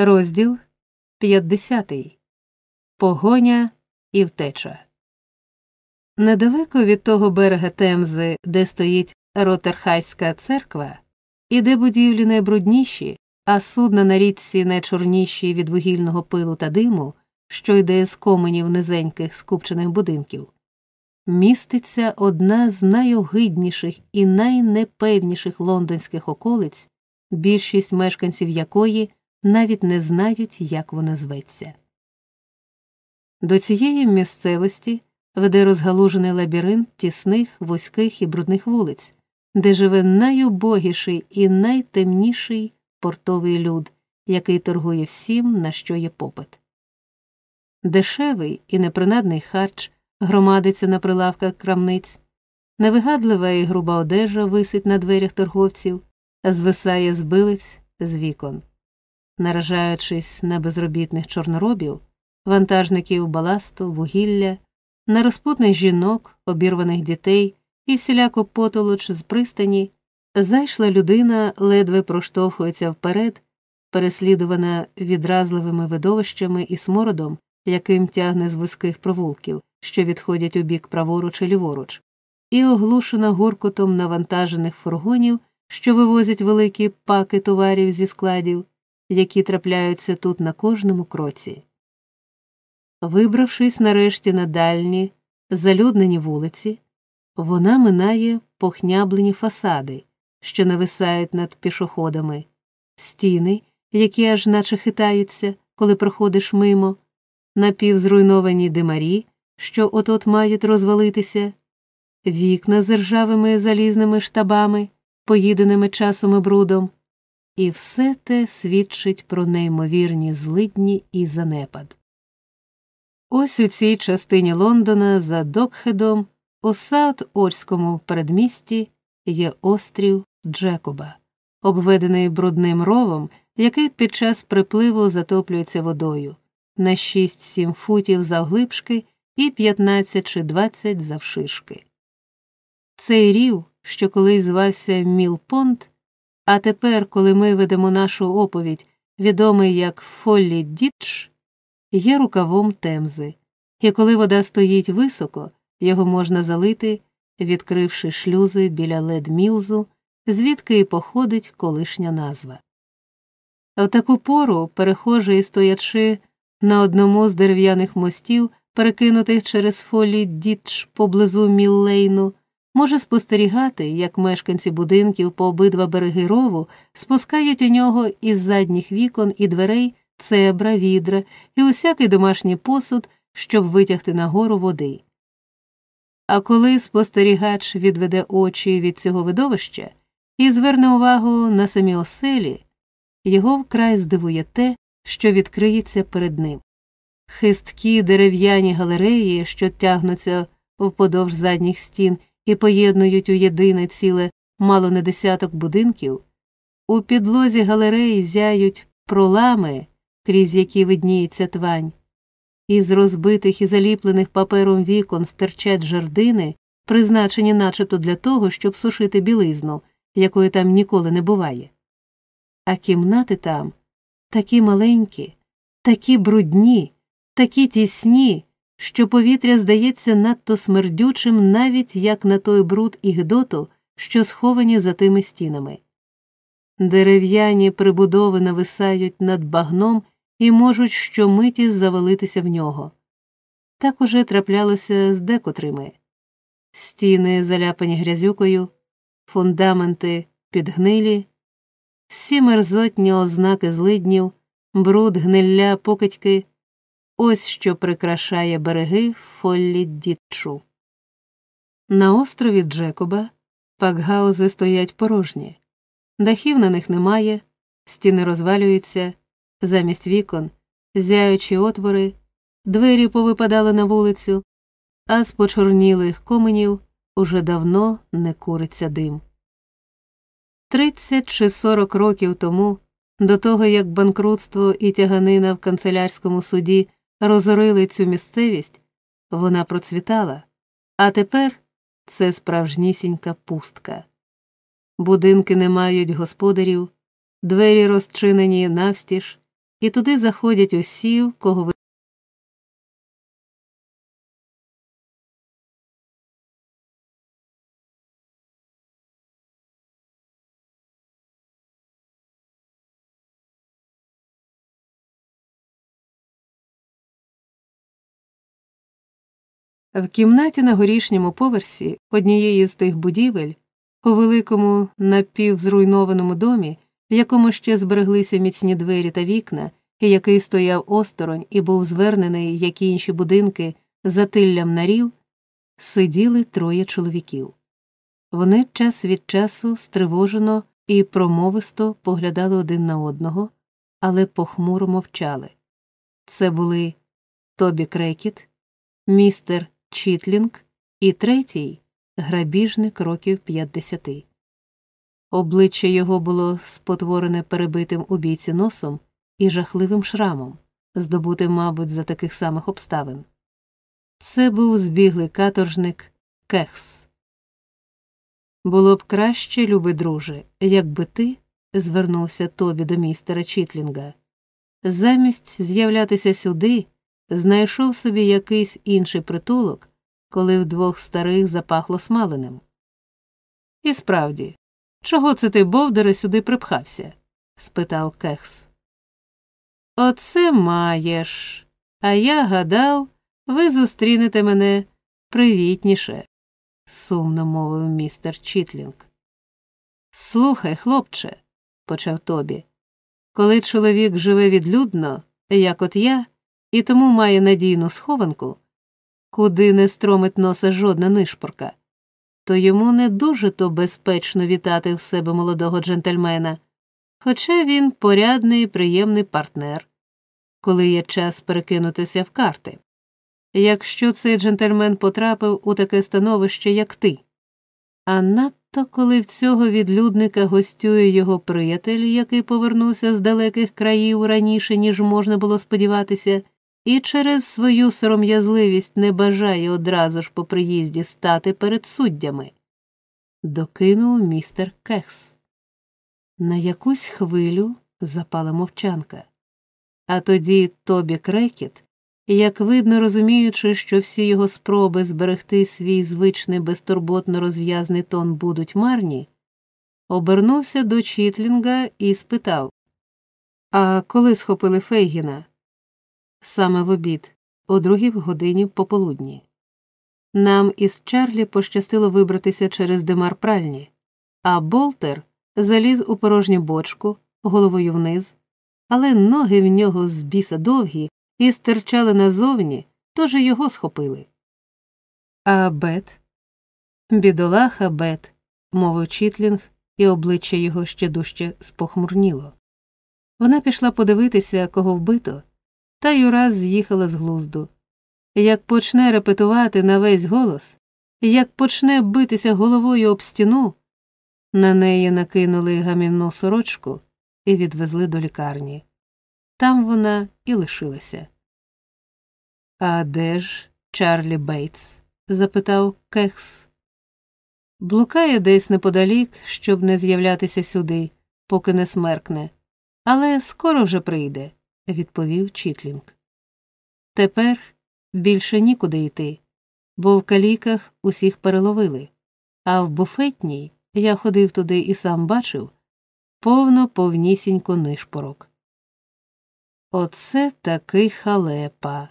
Розділ 50. Погоня і втеча. Недалеко від того берега Темзи, де стоїть Ротерхайська церква, і де будівлі найбрудніші, а судна на річці найчорніші від вугільного пилу та диму, що йде з коменів низеньких скупчених будинків, міститься одна з найогидніших і найнепевніших лондонських околиць, більшість мешканців якої навіть не знають, як вона зветься. До цієї місцевості веде розгалужений лабіринт тісних, вузьких і брудних вулиць, де живе найубогіший і найтемніший портовий люд, який торгує всім, на що є попит. Дешевий і непринадний харч громадиться на прилавках крамниць, невигадлива і груба одежа висить на дверях торговців, звисає з билиць з вікон наражаючись на безробітних чорноробів, вантажників баласту, вугілля, на розпутних жінок, обірваних дітей і всіляку потолоч з пристані, зайшла людина, ледве проштовхується вперед, переслідувана відразливими видовищами і смородом, яким тягне з вузьких провулків, що відходять у бік праворуч і ліворуч, і оглушена гуркотом навантажених фургонів, що вивозять великі паки товарів зі складів які трапляються тут на кожному кроці. Вибравшись нарешті на дальні, залюднені вулиці, вона минає похняблені фасади, що нависають над пішоходами, стіни, які аж наче хитаються, коли проходиш мимо, напівзруйновані димарі, що от от мають розвалитися, вікна з ржавими залізними штабами, поїденими часом і брудом, і все те свідчить про неймовірні злидні і занепад. Ось у цій частині Лондона за Докхедом, у Саут Ольському передмісті, є острів Джекоба, обведений брудним ровом, який під час припливу затоплюється водою на 6-7 футів завглибшки і 15 чи 20 завшишки. Цей рів, що колись звався Мілпонт, а тепер, коли ми ведемо нашу оповідь, відомий як Фоллі Дітч, є рукавом темзи, і коли вода стоїть високо, його можна залити, відкривши шлюзи біля ледмілзу, звідки і походить колишня назва. В таку пору, перехожий стоячи на одному з дерев'яних мостів, перекинутих через фолі дітч поблизу Міллейну, може спостерігати, як мешканці будинків по обидва береги рову спускають у нього із задніх вікон і дверей цебра, відра і усякий домашній посуд, щоб витягти нагору води. А коли спостерігач відведе очі від цього видовища і зверне увагу на самі оселі, його вкрай здивує те, що відкриється перед ним. Хисткі дерев'яні галереї, що тягнуться вподовж задніх стін і поєднують у єдине ціле мало не десяток будинків, у підлозі галереї зяють пролами, крізь які видніється твань, із розбитих і заліплених папером вікон стирчать жердини, призначені начебто для того, щоб сушити білизну, якої там ніколи не буває. А кімнати там такі маленькі, такі брудні, такі тісні, що повітря здається надто смердючим навіть як на той бруд і гидоту, що сховані за тими стінами. Дерев'яні прибудови нависають над багном і можуть щомиті завалитися в нього. Так уже траплялося з декотрими стіни, заляпані грязюкою, фундаменти підгнилі, всі мерзотні ознаки злиднів, бруд, гнилля, покидьки Ось що прикрашає береги Фоллі Дітчу. На острові Джекоба пакгаузи стоять порожні, дахів на них немає, стіни розвалюються, замість вікон, зяючі отвори, двері повипадали на вулицю, а з почорнілих коменів уже давно не куриться дим. Тридцять чи сорок років тому, до того як банкрутство і тяганина в канцелярському суді розорили цю місцевість, вона процвітала, а тепер це справжнісінька пустка. Будинки не мають господарів, двері розчинені навстіж, і туди заходять усі, кого ви. В кімнаті на горішньому поверсі однієї з тих будівель, у великому напівзруйнованому домі, в якому ще збереглися міцні двері та вікна, і який стояв осторонь і був звернений, як і інші будинки, затиллям нарів, сиділи троє чоловіків. Вони час від часу стривожено і промовисто поглядали один на одного, але похмуро мовчали. Це були Тобі Крекіт, містер Чітлінг і третій грабіжник років п'ятдесяти. Обличчя його було спотворене перебитим у бійці носом і жахливим шрамом, здобутим, мабуть, за таких самих обставин. Це був збіглий каторжник Кехс. Було б краще, любий друже, якби ти звернувся тобі до містера Чітлінга. Замість з'являтися сюди знайшов собі якийсь інший притулок, коли вдвох старих запахло смаленим. І справді, чого це ти, Бовдере, сюди припхався? спитав Кехс. Оце маєш. А я гадав, ви зустрінете мене привітніше, сумно мовив містер Чітлінг. Слухай, хлопче, почав Тобі, коли чоловік живе відлюдно, як от я, і тому має надійну схованку, куди не стромить носа жодна нишпорка, то йому не дуже то безпечно вітати в себе молодого джентльмена, хоча він порядний і приємний партнер, коли є час перекинутися в карти. Якщо цей джентльмен потрапив у таке становище, як ти, а надто коли в цього відлюдника гостює його приятель, який повернувся з далеких країв раніше, ніж можна було сподіватися, і через свою сором'язливість не бажає одразу ж по приїзді стати перед суддями, докинув містер Кекс. На якусь хвилю запала мовчанка. А тоді Тобі Крекіт, як видно, розуміючи, що всі його спроби зберегти свій звичний безтурботно розв'язний тон будуть марні, обернувся до Чітлінга і спитав А коли схопили Фейгіна? Саме в обід, о другій годині пополудні. Нам із Чарлі пощастило вибратися через димар пральні, а Болтер заліз у порожню бочку головою вниз, але ноги в нього з біса довгі і стирчали назовні, тож і його схопили. А Бет? Бідолаха Бет, мовив Чітлінг, і обличчя його ще дужче спохмурніло. Вона пішла подивитися, кого вбито, та й ураз з'їхала з глузду. Як почне репетувати на весь голос, як почне битися головою об стіну, на неї накинули гамінну сорочку і відвезли до лікарні. Там вона і лишилася. А де ж Чарлі Бейтс? запитав Кехс. Блукає десь неподалік, щоб не з'являтися сюди, поки не смеркне, але скоро вже прийде, відповів Чітлінг. Тепер більше нікуди йти, бо в каліках усіх переловили, а в буфетній я ходив туди і сам бачив повно повнісінько нишпорок. Оце такий халепа,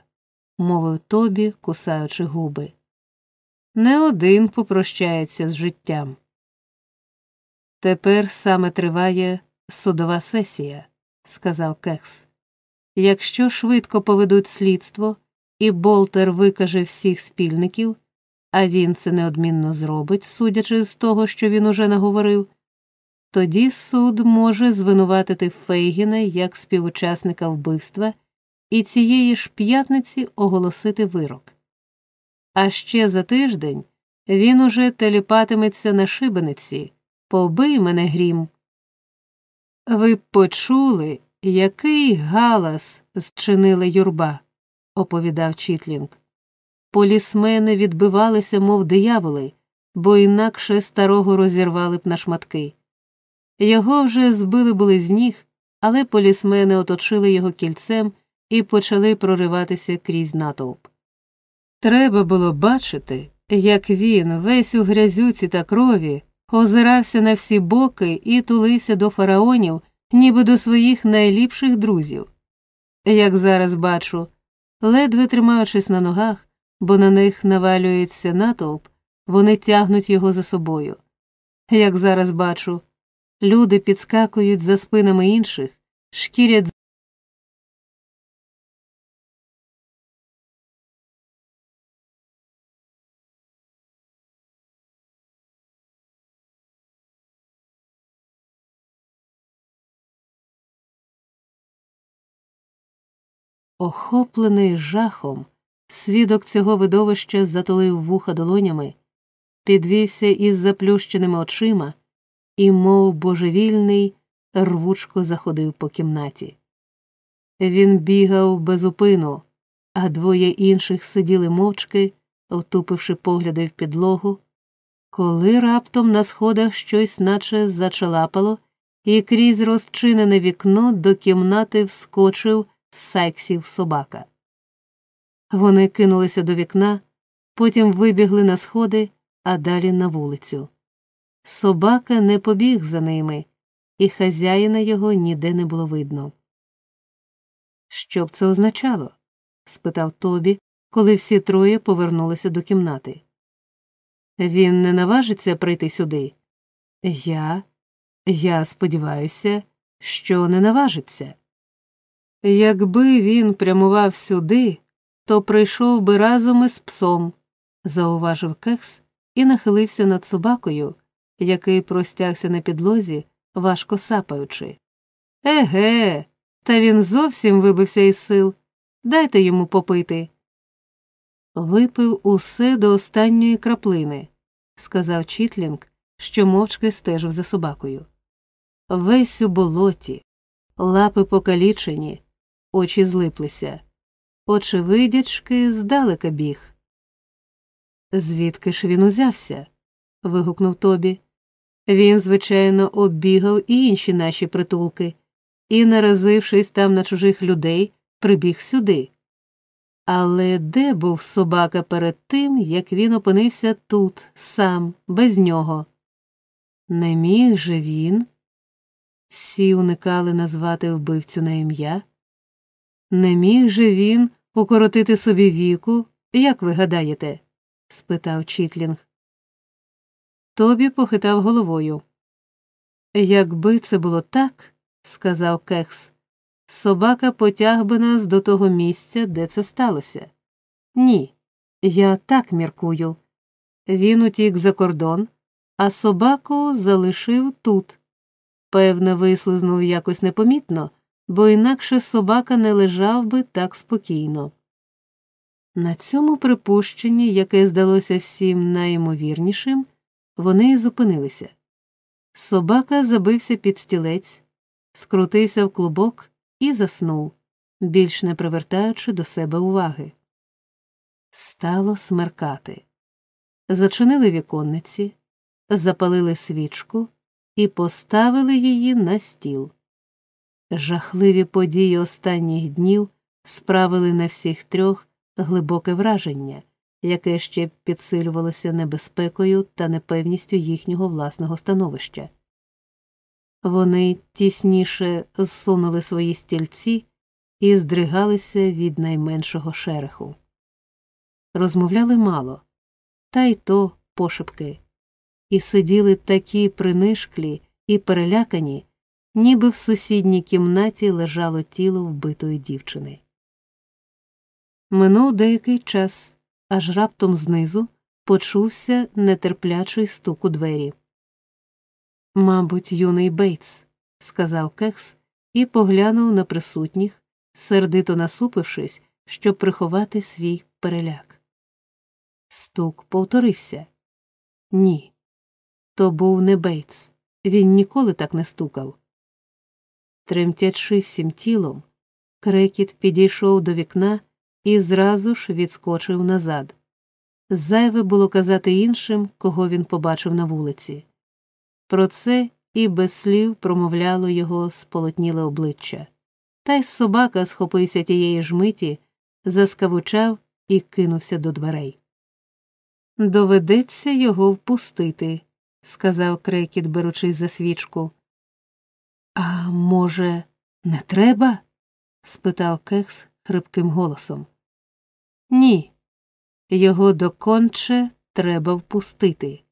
мовив Тобі, кусаючи губи. Не один попрощається з життям. Тепер саме триває судова сесія, сказав Кекс. Якщо швидко поведуть слідство, і Болтер викаже всіх спільників, а він це неодмінно зробить, судячи з того, що він уже наговорив, тоді суд може звинуватити Фейгіна як співучасника вбивства і цієї ж п'ятниці оголосити вирок. А ще за тиждень він уже теліпатиметься на шибениці Побий мене грім. Ви почули, який галас зчинила юрба, оповідав Чітлінг. Полісмени відбивалися, мов дияволи, бо інакше старого розірвали б на шматки. Його вже збили були з ніг, але полісмени оточили його кільцем і почали прориватися крізь натовп. Треба було бачити, як він, весь у грязюці та крові, озирався на всі боки і тулився до фараонів, ніби до своїх найліпших друзів. Як зараз бачу, ледве тримаючись на ногах, бо на них навалюється натовп, вони тягнуть його за собою. Як зараз бачу, люди підскакують за спинами інших, шкірять Охоплений жахом, свідок цього видовища затулив вуха долонями, підвівся із заплющеними очима і, мов божевільний, рвучко заходив по кімнаті. Він бігав без упину, а двоє інших сиділи мовчки, втупивши погляди в підлогу, коли раптом на сходах щось наче зачалапало, і крізь розчинене вікно до кімнати вскочив Сайксів собака. Вони кинулися до вікна, потім вибігли на сходи, а далі на вулицю. Собака не побіг за ними, і хазяїна його ніде не було видно. Що б це означало? спитав Тобі, коли всі троє повернулися до кімнати. Він не наважиться прийти сюди. Я. Я сподіваюся, що не наважиться. Якби він прямував сюди, то прийшов би разом із псом, зауважив кекс і нахилився над собакою, який простягся на підлозі, важко сапаючи. Еге, та він зовсім вибився із сил. Дайте йому попити. Випив усе до останньої краплини, сказав Чітлінг, що мовчки стежив за собакою. Весь у болоті, лапи покалічені очі злиплися. Очевидячки, здалека біг. Звідки ж він узявся? вигукнув Тобі. Він, звичайно, оббігав і інші наші притулки і, наразившись там на чужих людей, прибіг сюди. Але де був собака перед тим, як він опинився тут, сам, без нього? Не міг же він? Всі уникали назвати вбивцю на ім'я. Не міг же він укоротити собі віку, як ви гадаєте? спитав Чітлінг. Тобі похитав головою. Якби це було так, сказав Кекс, собака потяг би нас до того місця, де це сталося. Ні, я так міркую. Він утік за кордон, а собаку залишив тут. Певно, вислизнув якось непомітно бо інакше собака не лежав би так спокійно. На цьому припущенні, яке здалося всім найімовірнішим, вони й зупинилися. Собака забився під стілець, скрутився в клубок і заснув, більш не привертаючи до себе уваги. Стало смеркати. Зачинили віконниці, запалили свічку і поставили її на стіл. Жахливі події останніх днів справили на всіх трьох глибоке враження, яке ще підсилювалося небезпекою та непевністю їхнього власного становища. Вони тісніше зсунули свої стільці і здригалися від найменшого шереху. Розмовляли мало, та й то пошепки, і сиділи такі принишклі і перелякані ніби в сусідній кімнаті лежало тіло вбитої дівчини. Минув деякий час, аж раптом знизу почувся нетерплячий стук у двері. Мабуть, юний Бейтс, сказав Кекс і поглянув на присутніх, сердито насупившись, щоб приховати свій переляк. Стук повторився. Ні. То був не Бейтс. Він ніколи так не стукав. Тремтячи всім тілом, крекіт підійшов до вікна і зразу ж відскочив назад. Зайве було казати іншим, кого він побачив на вулиці. Про це і без слів промовляло його сполотніле обличчя. Та й собака схопився тієї ж миті, заскавучав і кинувся до дверей. Доведеться його впустити, сказав крекіт, беручись за свічку. А може, не треба? спитав кекс хрипким голосом. Ні, його доконче треба впустити.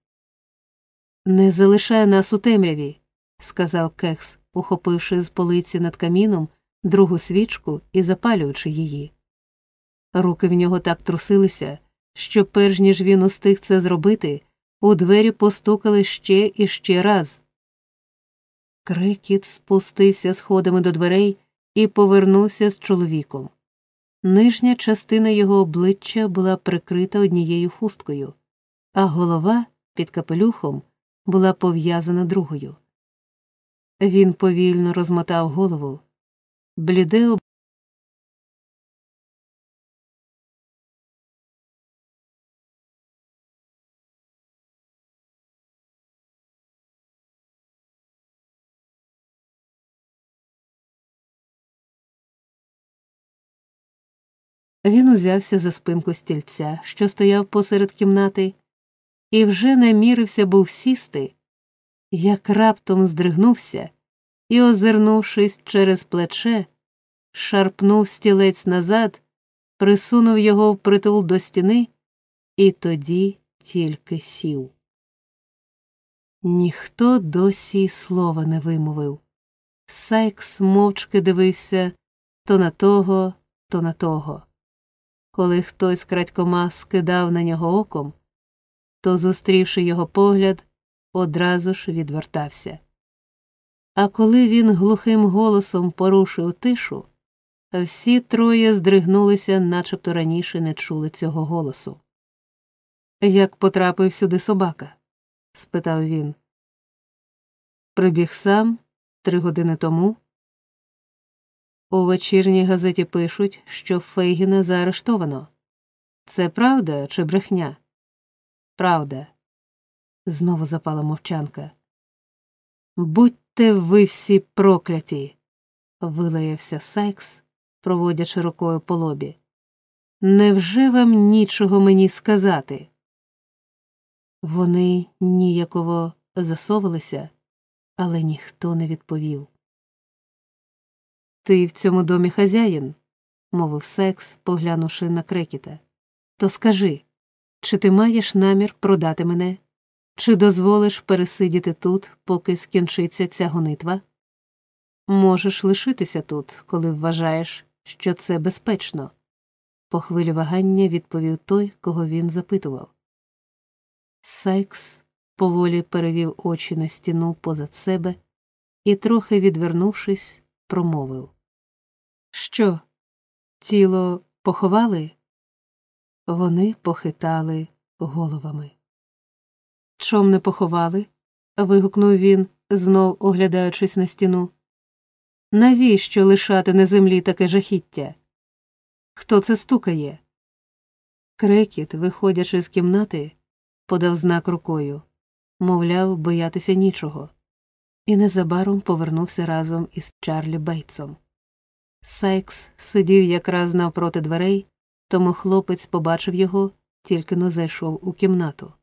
Не залишай нас у темряві, сказав кекс, ухопивши з полиці над каміном другу свічку і запалюючи її. Руки в нього так трусилися, що, перш ніж він устиг це зробити, у двері постукали ще і ще раз. Крикіт спустився сходами до дверей і повернувся з чоловіком. Нижня частина його обличчя була прикрита однією хусткою, а голова під капелюхом була пов'язана другою. Він повільно розмотав голову, бліде Він узявся за спинку стільця, що стояв посеред кімнати, і вже намірився був сісти, як раптом здригнувся і, озирнувшись через плече, шарпнув стілець назад, присунув його в притул до стіни і тоді тільки сів. Ніхто досі слова не вимовив. Сайкс мовчки дивився то на того, то на того. Коли хтось крадькома скидав на нього оком, то, зустрівши його погляд, одразу ж відвертався. А коли він глухим голосом порушив тишу, всі троє здригнулися, начебто раніше не чули цього голосу. Як потрапив сюди собака? спитав він. Прибіг сам три години тому. У вечірній газеті пишуть, що Фейгіна заарештовано. Це правда чи брехня? Правда. Знову запала мовчанка. Будьте ви всі прокляті. вилаявся Сайкс, проводячи рукою по лобі. Невже вам нічого мені сказати? Вони ніяково засовалися, але ніхто не відповів. Ти в цьому домі хазяїн, мовив секс, поглянувши на крекіта. То скажи, чи ти маєш намір продати мене, чи дозволиш пересидіти тут, поки скінчиться ця гонитва? Можеш лишитися тут, коли вважаєш, що це безпечно, по хвилі вагання відповів той, кого він запитував. Сайкс поволі перевів очі на стіну позад себе і, трохи відвернувшись, промовив Що, тіло поховали? Вони похитали головами. Чом не поховали? вигукнув він, знов оглядаючись на стіну. Навіщо лишати на землі таке жахіття? Хто це стукає? Крекіт, виходячи з кімнати, подав знак рукою, мовляв, боятися нічого, і незабаром повернувся разом із Чарлі Бейтсом. Сайкс сидів якраз навпроти дверей, тому хлопець побачив його, тільки но зайшов у кімнату.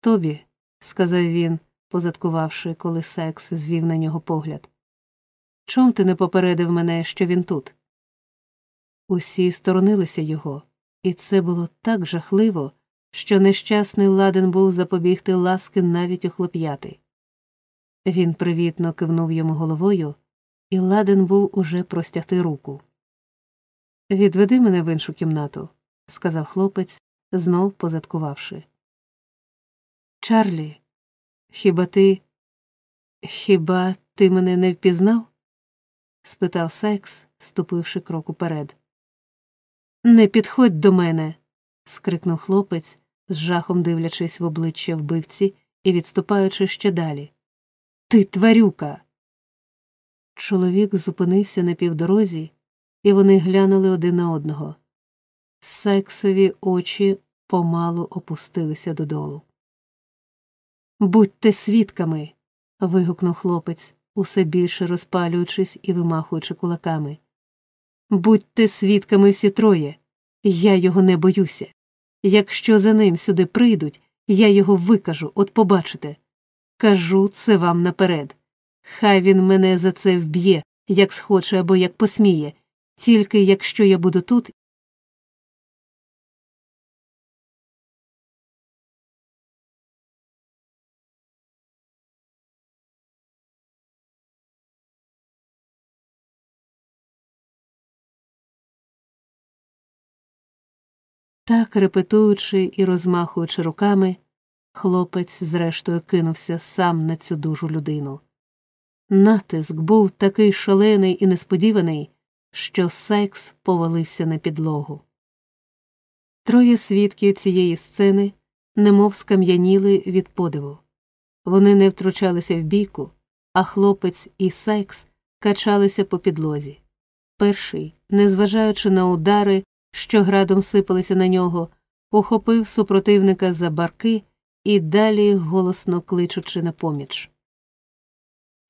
Тобі, сказав він, позадкувавши, коли Сайкс звів на нього погляд. Чом ти не попередив мене, що він тут? Усі сторонилися його, і це було так жахливо, що нещасний ладен був запобігти ласки навіть охлоп'яти. Він привітно кивнув йому головою, і ладен був уже простягти руку. Відведи мене в іншу кімнату, сказав хлопець, знов позадкувавши. Чарлі, хіба ти. Хіба ти мене не впізнав? спитав Сайкс, ступивши крок уперед. Не підходь до мене. скрикнув хлопець, з жахом дивлячись в обличчя вбивці і відступаючи ще далі. Ти тварюка. Чоловік зупинився на півдорозі, і вони глянули один на одного. Сексові очі помалу опустилися додолу. Будьте свідками. вигукнув хлопець, усе більше розпалюючись і вимахуючи кулаками. Будьте свідками всі троє. Я його не боюся. Якщо за ним сюди прийдуть, я його викажу, от побачите. Кажу це вам наперед. Хай він мене за це вб'є, як схоче або як посміє, тільки якщо я буду тут. Так, репетуючи і розмахуючи руками, хлопець, зрештою, кинувся сам на цю дужу людину. Натиск був такий шалений і несподіваний, що Сайкс повалився на підлогу. Троє свідків цієї сцени немов скам'яніли від подиву. Вони не втручалися в бійку, а хлопець і Сайкс качалися по підлозі. Перший, незважаючи на удари, що градом сипалися на нього, ухопив супротивника за барки і далі голосно кличучи на поміч.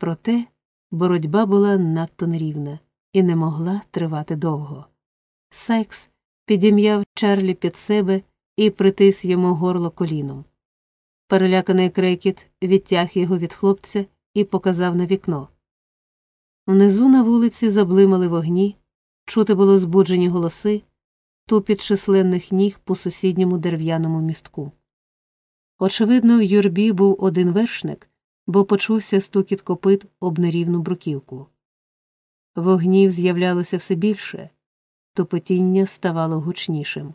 Проте боротьба була надто нерівна і не могла тривати довго. Сайкс підім'яв Чарлі під себе і притис йому горло коліном. Переляканий крекіт відтяг його від хлопця і показав на вікно. Внизу на вулиці заблимали вогні, чути було збуджені голоси, тупіт численних ніг по сусідньому дерев'яному містку. Очевидно, в юрбі був один вершник, бо почувся стукіт копит об нерівну бруківку. Вогнів з'являлося все більше, топотіння ставало гучнішим.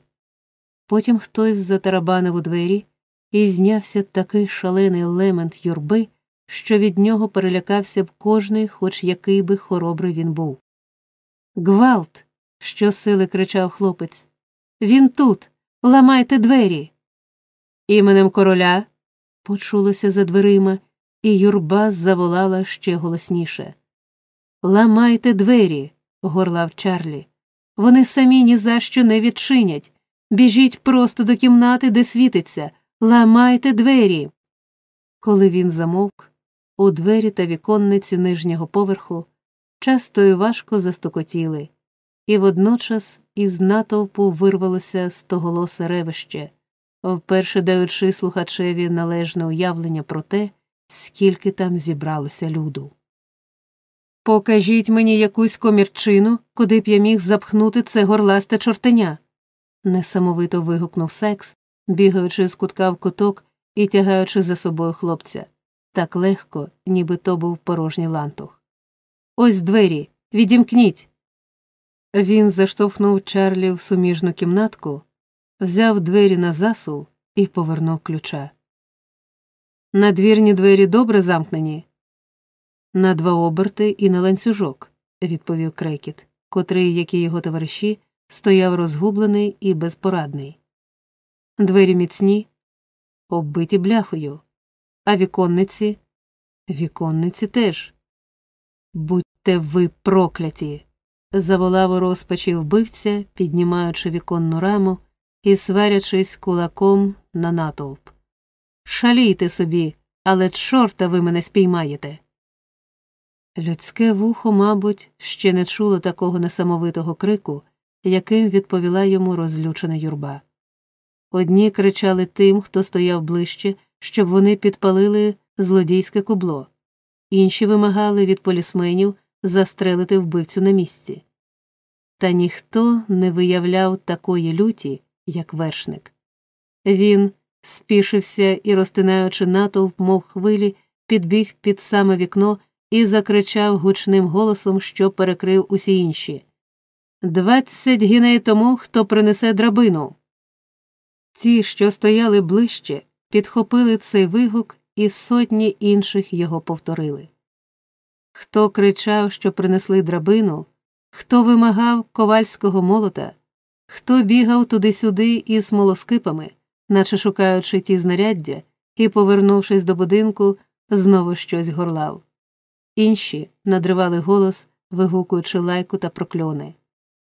Потім хтось затарабанив у двері і знявся такий шалений лемент юрби, що від нього перелякався б кожний, хоч який би хоробрий він був. Гвалт. щосили кричав хлопець. Він тут. Ламайте двері. Іменем короля. почулося за дверима, і юрба заволала ще голосніше. Ламайте двері, горлав Чарлі. Вони самі ні за що не відчинять. Біжіть просто до кімнати, де світиться, ламайте двері. Коли він замовк, у двері та віконниці нижнього поверху часто і важко застукотіли, і водночас із натовпу вирвалося стоголосе ревище, вперше даючи слухачеві належне уявлення про те, скільки там зібралося люду. Покажіть мені якусь комірчину, куди б я міг запхнути це горласте чортеня. несамовито вигукнув секс, бігаючи з кутка в куток і тягаючи за собою хлопця так легко, ніби то був порожній лантух. Ось двері, відімкніть. Він заштовхнув Чарлі в суміжну кімнатку, взяв двері на засув і повернув ключа. Надвірні двері добре замкнені. На два оберти і на ланцюжок, відповів крекіт, котрий, як і його товариші, стояв розгублений і безпорадний. Двері міцні, оббиті бляхою, а віконниці віконниці теж. Будьте ви прокляті. заволав у розпачі вбивця, піднімаючи віконну раму і сварячись кулаком на натовп. Шалійте собі, але чорта ви мене спіймаєте. Людське вухо, мабуть, ще не чуло такого несамовитого крику, яким відповіла йому розлючена юрба. Одні кричали тим, хто стояв ближче, щоб вони підпалили злодійське кубло, інші вимагали від полісменів застрелити вбивцю на місці. Та ніхто не виявляв такої люті, як вершник. Він спішився і, розтинаючи натовп, мов хвилі, підбіг під саме вікно і закричав гучним голосом, що перекрив усі інші Двадцять гіней тому, хто принесе драбину. Ті, що стояли ближче, підхопили цей вигук, і сотні інших його повторили. Хто кричав, що принесли драбину, хто вимагав ковальського молота, хто бігав туди-сюди із смолоскипами, наче шукаючи ті знаряддя, і, повернувшись до будинку, знову щось горлав. Інші надривали голос, вигукуючи лайку та прокльони.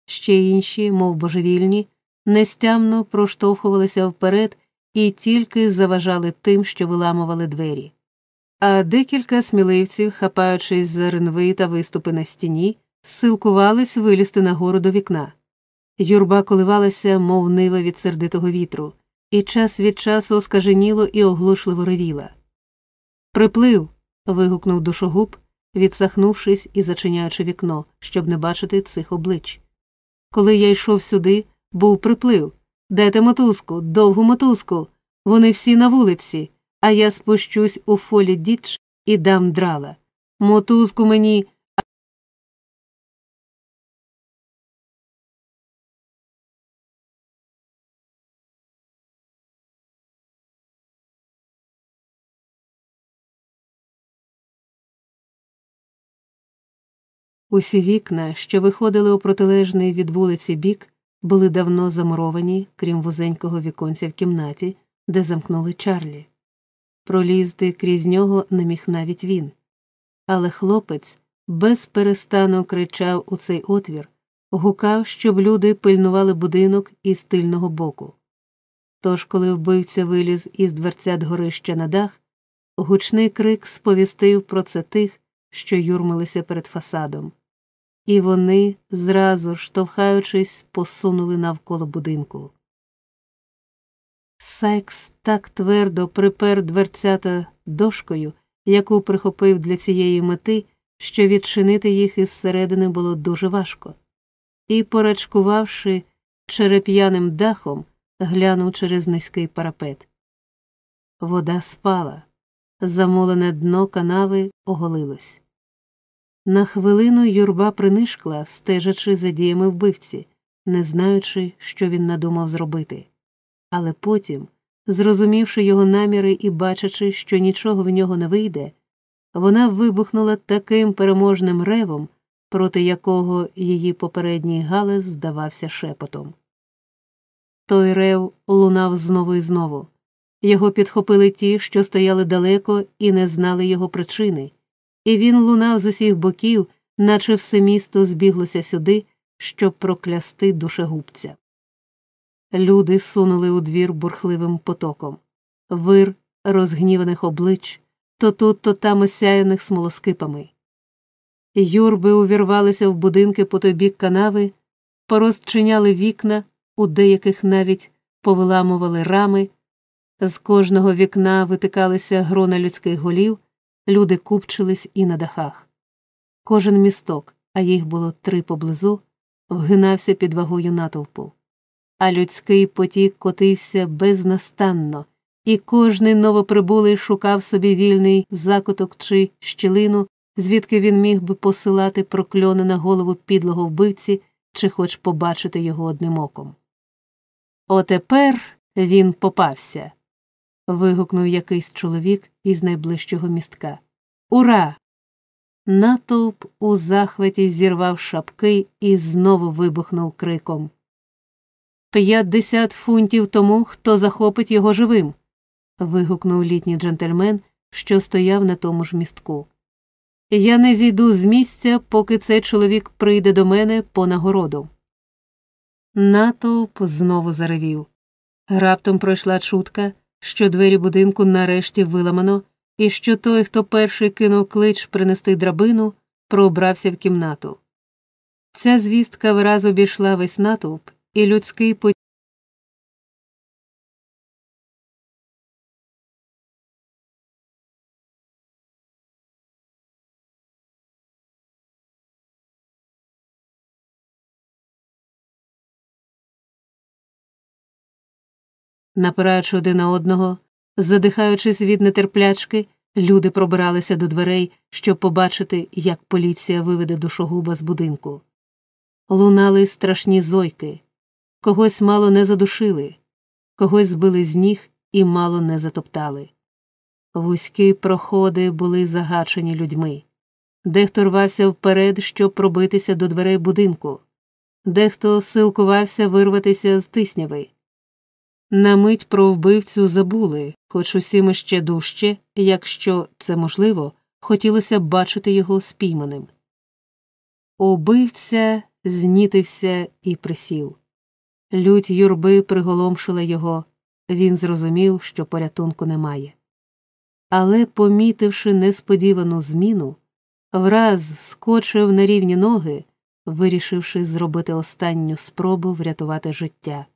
Ще інші, мов божевільні, нестямно проштовхувалися вперед і тільки заважали тим, що виламували двері. а декілька сміливців, хапаючись за ринви та виступи на стіні, силкувались вилізти нагору до вікна. Юрба коливалася, мов нива від сердитого вітру, і час від часу оскаженіло і оглушливо ревіла. Приплив. вигукнув душогуб, відсахнувшись і зачиняючи вікно, щоб не бачити цих облич. Коли я йшов сюди, був приплив. Дайте мотузку, довгу мотузку. Вони всі на вулиці, а я спущусь у фолі діч і дам драла. Мотузку мені. Усі вікна, що виходили у протилежний від вулиці бік, були давно замуровані, крім вузенького віконця в кімнаті, де замкнули Чарлі. Пролізти крізь нього не міг навіть він. Але хлопець безперестану кричав у цей отвір, гукав, щоб люди пильнували будинок із тильного боку. Тож, коли вбивця виліз із дверцят горища на дах, гучний крик сповістив про це тих, що юрмилися перед фасадом і вони, зразу штовхаючись, посунули навколо будинку. Сайкс так твердо припер дверцята дошкою, яку прихопив для цієї мети, що відчинити їх із середини було дуже важко, і, порачкувавши череп'яним дахом, глянув через низький парапет. Вода спала, замолене дно канави оголилось. На хвилину юрба принишкла, стежачи за діями вбивці, не знаючи, що він надумав зробити. Але потім, зрозумівши його наміри і бачачи, що нічого в нього не вийде, вона вибухнула таким переможним ревом, проти якого її попередній галес здавався шепотом. Той рев лунав знову і знову. Його підхопили ті, що стояли далеко і не знали його причини і він лунав з усіх боків, наче все місто збіглося сюди, щоб проклясти душегубця. Люди сунули у двір бурхливим потоком, вир розгніваних облич, то тут, то там осяяних смолоскипами. Юрби увірвалися в будинки по той бік канави, порозчиняли вікна, у деяких навіть повиламували рами, з кожного вікна витикалися грона людських голів. Люди купчились і на дахах. Кожен місток, а їх було три поблизу, вгинався під вагою натовпу, а людський потік котився безнастанно, і кожний новоприбулий шукав собі вільний закуток чи щілину, звідки він міг би посилати прокльони на голову підлого вбивці чи хоч побачити його одним оком. Отепер він попався вигукнув якийсь чоловік із найближчого містка. Ура! Натовп у захваті зірвав шапки і знову вибухнув криком. П'ятдесят фунтів тому, хто захопить його живим. вигукнув літній джентльмен, що стояв на тому ж містку. Я не зійду з місця, поки цей чоловік прийде до мене по нагороду. Натовп знову заревів. Раптом пройшла чутка, що двері будинку нарешті виламано, і що той, хто перший кинув клич принести драбину, пробрався в кімнату. Ця звістка враз обійшла весь натовп, і людський потік напираючи один на одного, задихаючись від нетерплячки, люди пробиралися до дверей, щоб побачити, як поліція виведе душогуба з будинку. Лунали страшні зойки, когось мало не задушили, когось збили з ніг і мало не затоптали. Вузькі проходи були загачені людьми. Дехто рвався вперед, щоб пробитися до дверей будинку, дехто силкувався вирватися з тисняви. На мить про вбивцю забули, хоч усім іще дужче, якщо це можливо, хотілося б бачити його спійманим. Убивця знітився і присів. Лють юрби приголомшила його, він зрозумів, що порятунку немає. але, помітивши несподівану зміну, враз скочив на рівні ноги, вирішивши зробити останню спробу врятувати життя,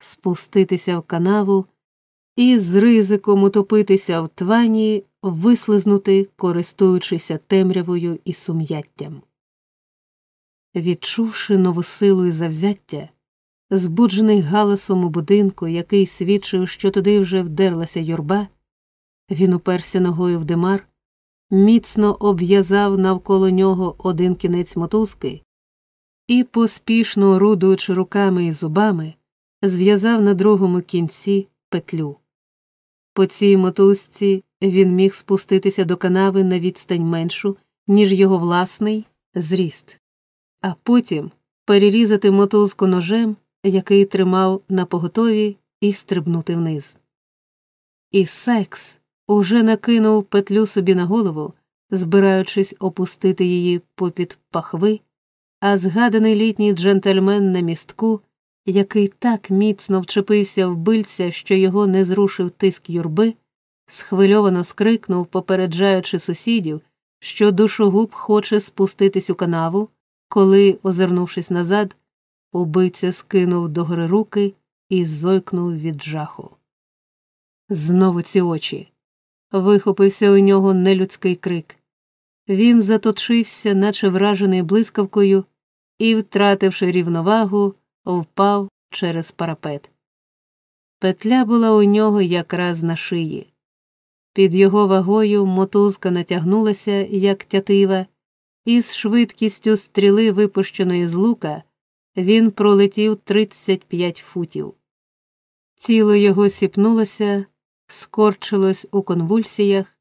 спуститися в канаву і з ризиком утопитися в твані, вислизнути, користуючися темрявою і сум'яттям. Відчувши нову силу і завзяття, збуджений галасом у будинку, який свідчив, що туди вже вдерлася юрба, він уперся ногою в димар, міцно обв'язав навколо нього один кінець мотузки і, поспішно орудуючи руками і зубами, зв'язав на другому кінці петлю. По цій мотузці він міг спуститися до канави на відстань меншу, ніж його власний зріст, а потім перерізати мотузку ножем, який тримав на поготові, і стрибнути вниз. І секс уже накинув петлю собі на голову, збираючись опустити її попід пахви, а згаданий літній джентльмен на містку, який так міцно вчепився в бильця, що його не зрушив тиск юрби, схвильовано скрикнув, попереджаючи сусідів, що душогуб хоче спуститись у канаву, коли, озирнувшись назад, убивця скинув догори руки і зойкнув від жаху. Знову ці очі. Вихопився у нього нелюдський крик. Він заточився, наче вражений блискавкою, і, втративши рівновагу, впав через парапет. Петля була у нього якраз на шиї. Під його вагою мотузка натягнулася, як тятива, і з швидкістю стріли, випущеної з лука, він пролетів 35 футів. Тіло його сіпнулося, скорчилось у конвульсіях,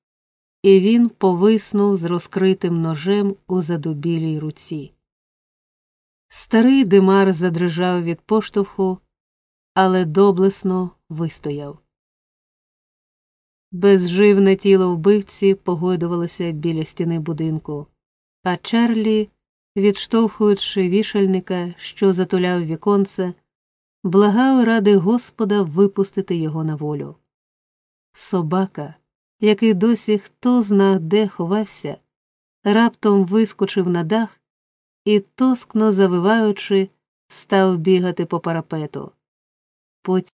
і він повиснув з розкритим ножем у задубілій руці. Старий димар задрижав від поштовху, але доблесно вистояв. Безживне тіло вбивці погойдувалося біля стіни будинку, а Чарлі, відштовхуючи вішальника, що затуляв віконце, благав ради Господа випустити його на волю. Собака, який досі хто зна де ховався, раптом вискочив на дах і, тоскно завиваючи, став бігати по парапету. Потім